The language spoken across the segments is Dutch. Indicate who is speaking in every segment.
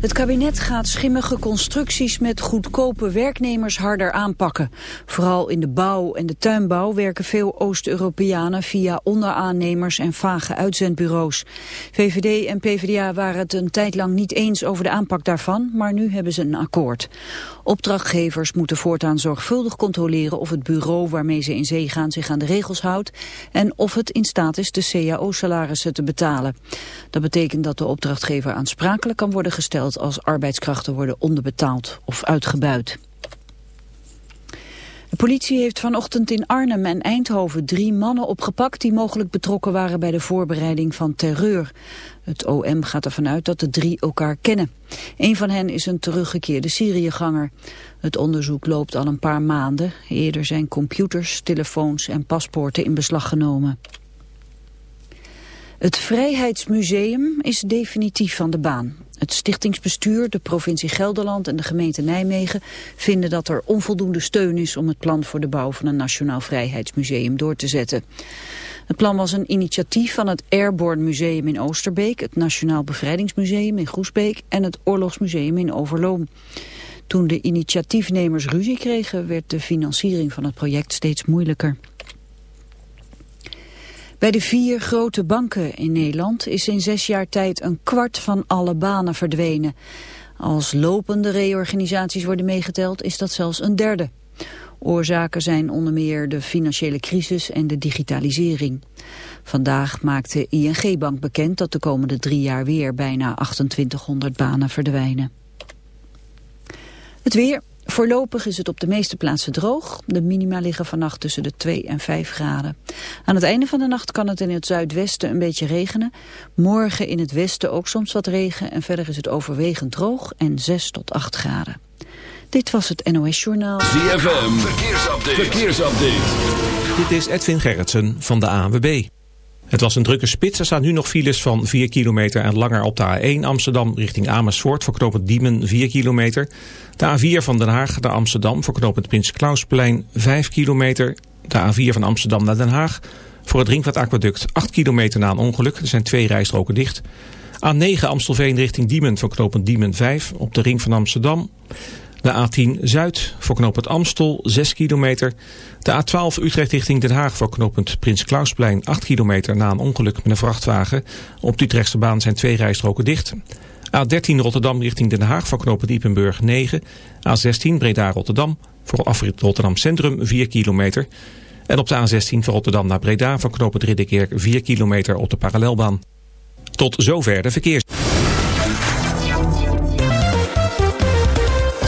Speaker 1: Het kabinet gaat schimmige constructies met goedkope werknemers harder aanpakken. Vooral in de bouw en de tuinbouw werken veel Oost-Europeanen via onderaannemers en vage uitzendbureaus. VVD en PvdA waren het een tijd lang niet eens over de aanpak daarvan, maar nu hebben ze een akkoord. Opdrachtgevers moeten voortaan zorgvuldig controleren of het bureau waarmee ze in zee gaan zich aan de regels houdt en of het in staat is de cao-salarissen te betalen. Dat betekent dat de opdrachtgever aansprakelijk kan worden gesteld als arbeidskrachten worden onderbetaald of uitgebuit. De politie heeft vanochtend in Arnhem en Eindhoven drie mannen opgepakt die mogelijk betrokken waren bij de voorbereiding van terreur. Het OM gaat ervan uit dat de drie elkaar kennen. Een van hen is een teruggekeerde Syriëganger. Het onderzoek loopt al een paar maanden. Eerder zijn computers, telefoons en paspoorten in beslag genomen. Het Vrijheidsmuseum is definitief van de baan. Het stichtingsbestuur, de provincie Gelderland en de gemeente Nijmegen vinden dat er onvoldoende steun is om het plan voor de bouw van een Nationaal Vrijheidsmuseum door te zetten. Het plan was een initiatief van het Airborne Museum in Oosterbeek, het Nationaal Bevrijdingsmuseum in Groesbeek en het Oorlogsmuseum in Overloon. Toen de initiatiefnemers ruzie kregen werd de financiering van het project steeds moeilijker. Bij de vier grote banken in Nederland is in zes jaar tijd een kwart van alle banen verdwenen. Als lopende reorganisaties worden meegeteld is dat zelfs een derde. Oorzaken zijn onder meer de financiële crisis en de digitalisering. Vandaag maakte ING-bank bekend dat de komende drie jaar weer bijna 2800 banen verdwijnen. Het weer, Voorlopig is het op de meeste plaatsen droog. De minima liggen vannacht tussen de 2 en 5 graden. Aan het einde van de nacht kan het in het zuidwesten een beetje regenen. Morgen in het westen ook soms wat regen. En verder is het overwegend droog en 6 tot 8 graden. Dit was het NOS Journaal.
Speaker 2: ZFM, verkeersupdate. verkeersupdate.
Speaker 3: Dit is Edwin Gerritsen van de ANWB. Het was een drukke spits. Er staan nu nog files van 4 kilometer en langer op de A1 Amsterdam richting Amersfoort voor knooppunt Diemen 4 kilometer. De A4 van Den Haag naar Amsterdam voor knooppunt Prins Klausplein 5 kilometer. De A4 van Amsterdam naar Den Haag voor het Ringvat Aquaduct 8 kilometer na een ongeluk. Er zijn twee rijstroken dicht. A9 Amstelveen richting Diemen voor knooppunt Diemen 5 op de ring van Amsterdam. De A10 Zuid voor knooppunt Amstel 6 kilometer. De A12 Utrecht richting Den Haag voor knooppunt Prins Klausplein 8 kilometer na een ongeluk met een vrachtwagen. Op de Utrechtse baan zijn twee rijstroken dicht. A13 Rotterdam richting Den Haag voor knooppunt Diepenburg 9. A16 Breda-Rotterdam voor afrit Rotterdam Centrum 4 kilometer. En op de A16 van Rotterdam naar Breda voor knooppunt Ridderkerk 4 kilometer op de parallelbaan. Tot zover de verkeers.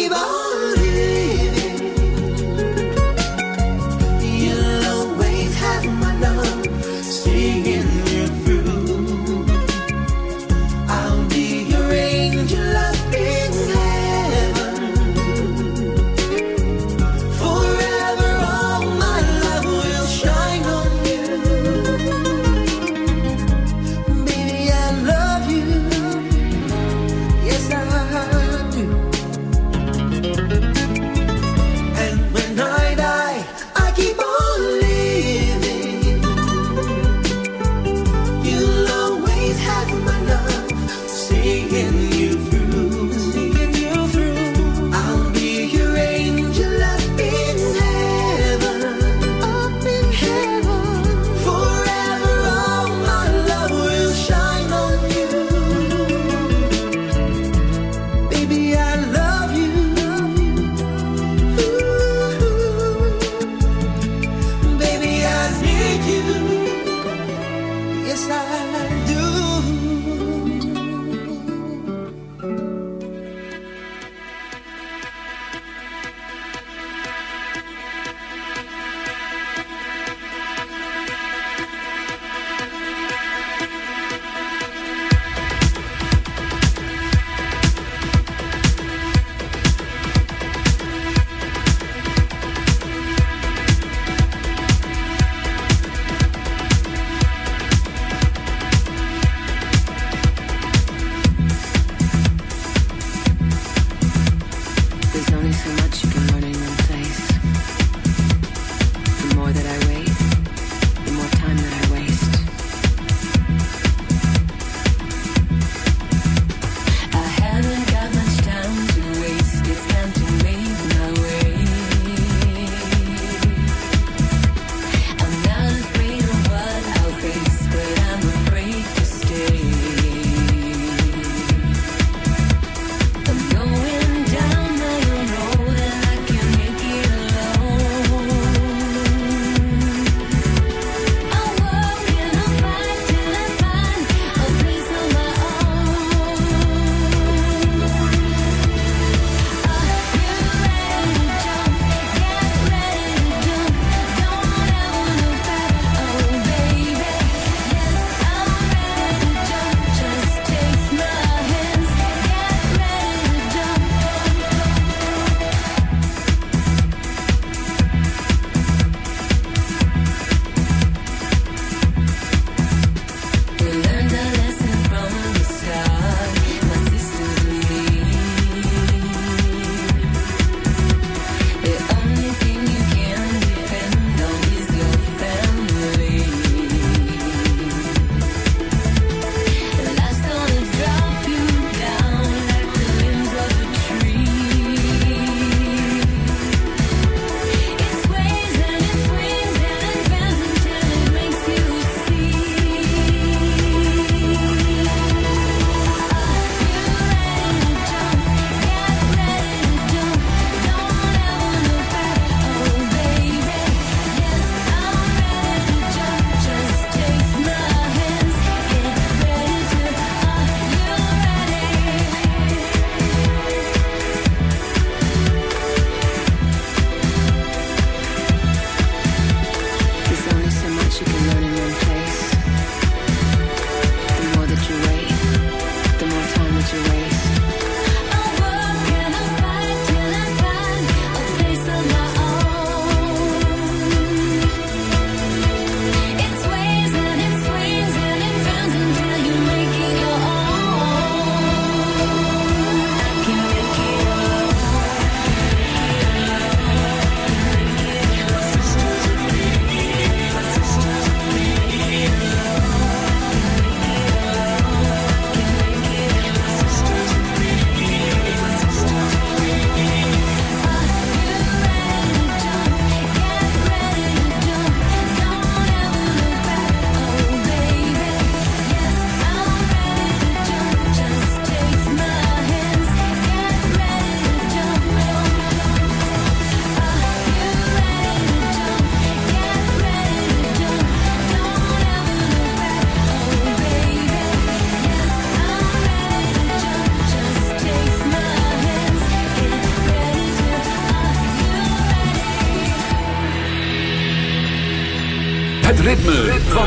Speaker 4: viva.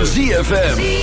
Speaker 2: ZFM.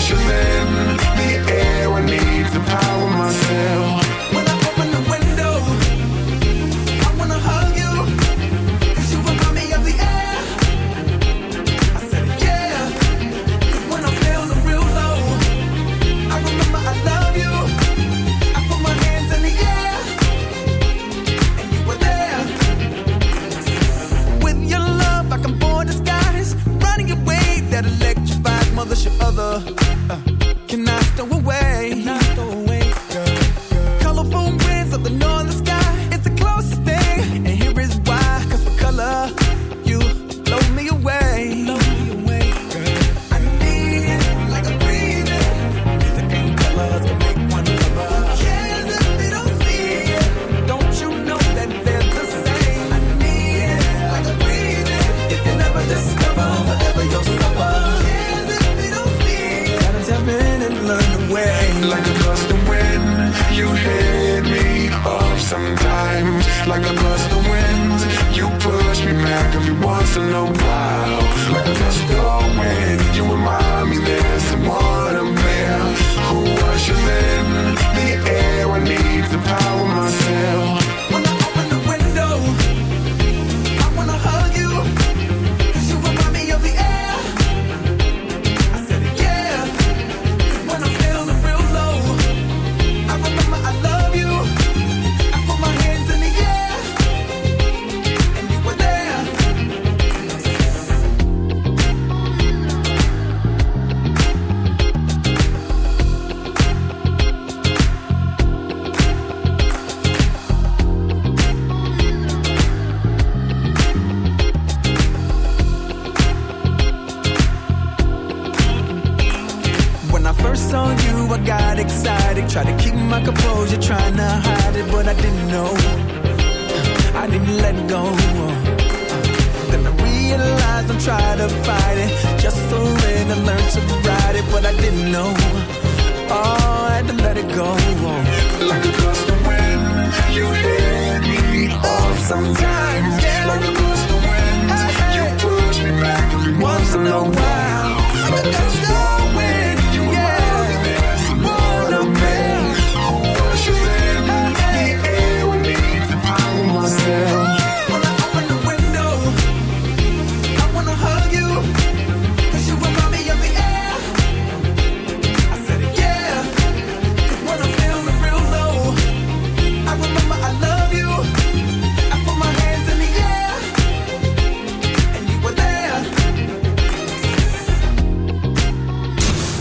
Speaker 5: rush of the
Speaker 6: air. I need to power myself. like a gust of wind. You push me back every once in a while, like a gust of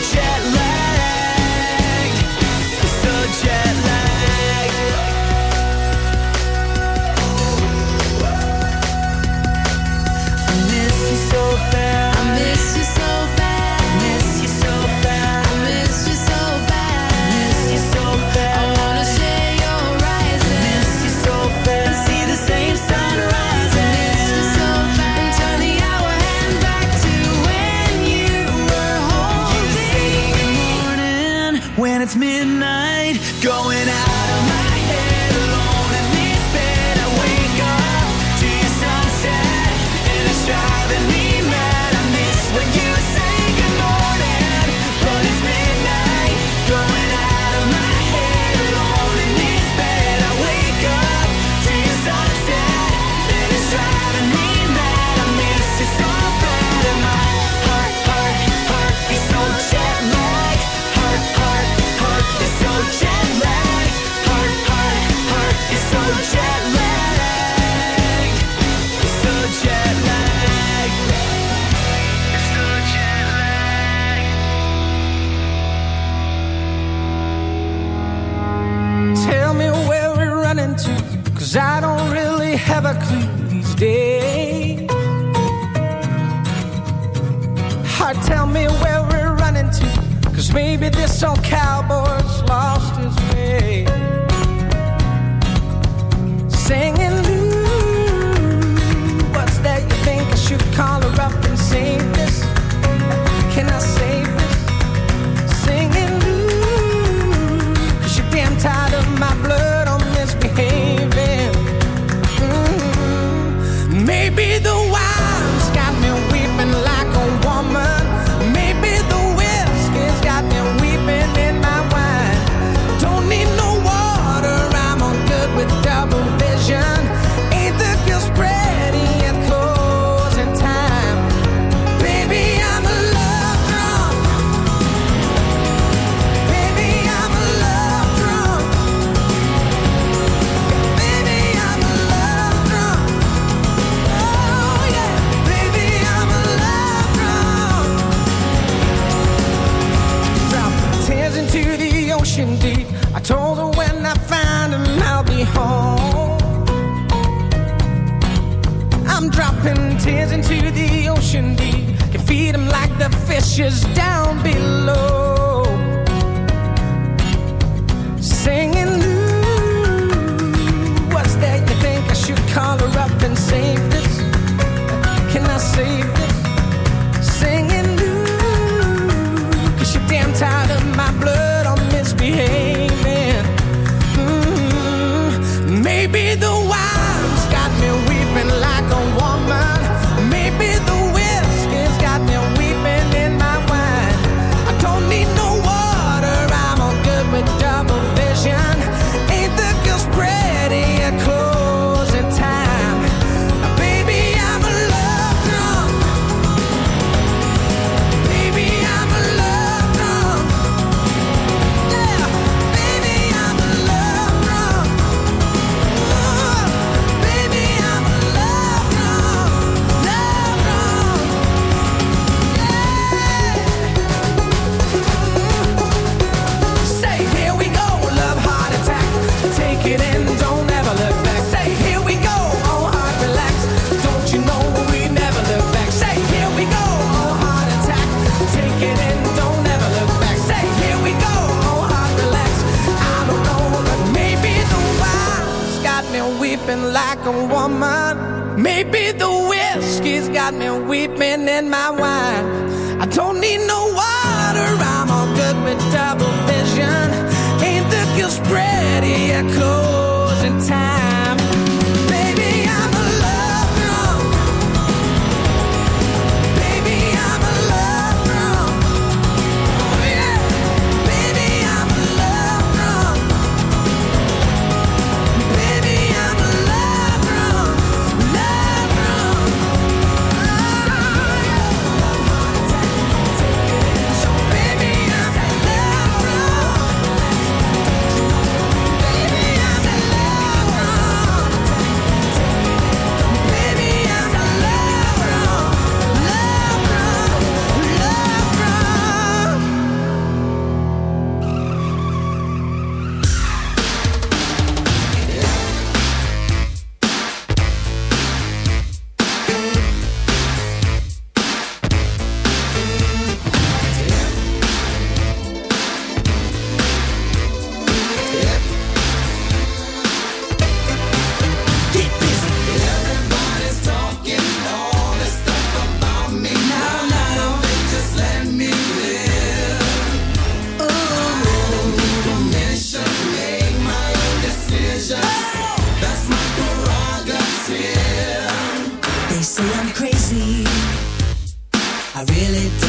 Speaker 7: is just
Speaker 5: down I
Speaker 8: really don't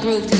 Speaker 4: groove